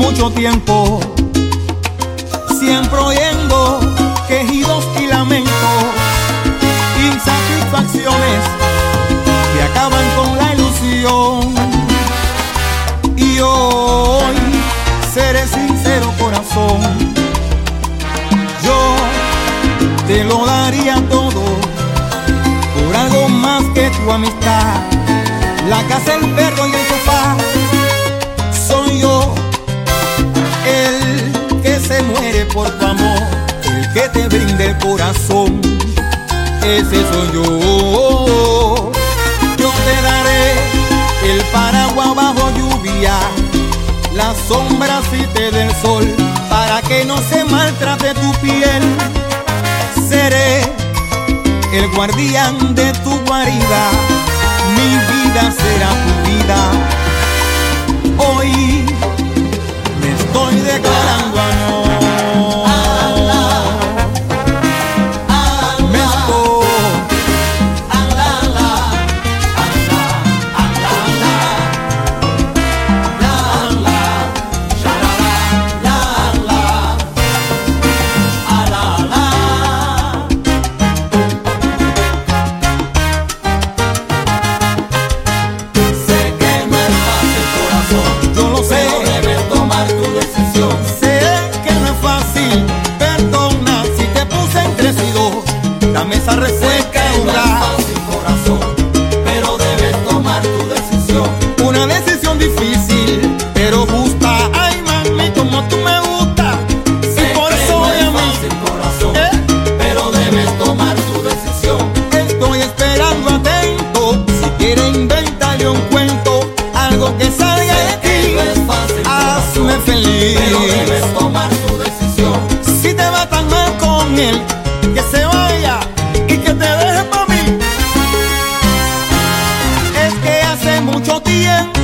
mucho tiempo, siempre oyendo quejidos y lamentos, insatisfacciones que acaban con la ilusión. Y hoy seré sincero corazón, yo te lo daría todo algo más que tu amistad. La casa, el perro y el sofá. Por tu amor, el que te brinda el corazón. Ese soy yo. Yo te daré el paraguas bajo lluvia, la sombra si te del sol, para que no se maltrate tu piel. Seré el guardián de tu guarida, mi vida será tu vida. promesa reseca una corazón, pero debes tomar tu decisión. Una decisión difícil, pero justa. Ay, mami, como tú me gustas. Si por eso no es a. Corazón, ¿Eh? pero debes tomar tu decisión. Estoy esperando atento. Si quieres inventarle un cuento, algo que salga de ti. No es fácil, Hazme feliz. Pero debes tomar tu decisión. Si te va tan mal con él, que se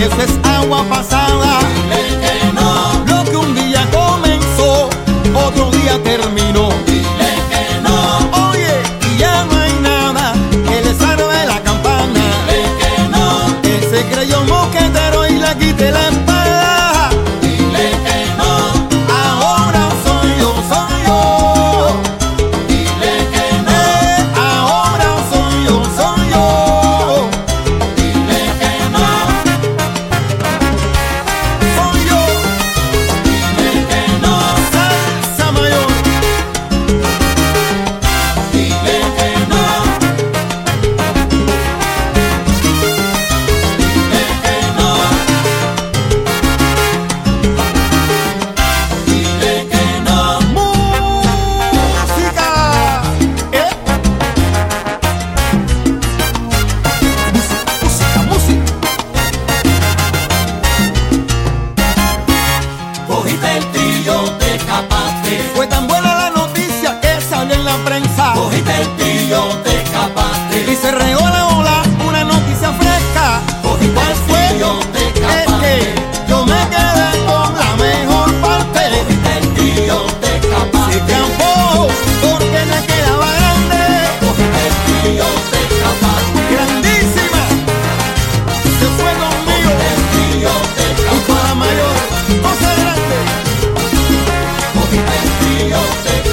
le quité la espada. Río de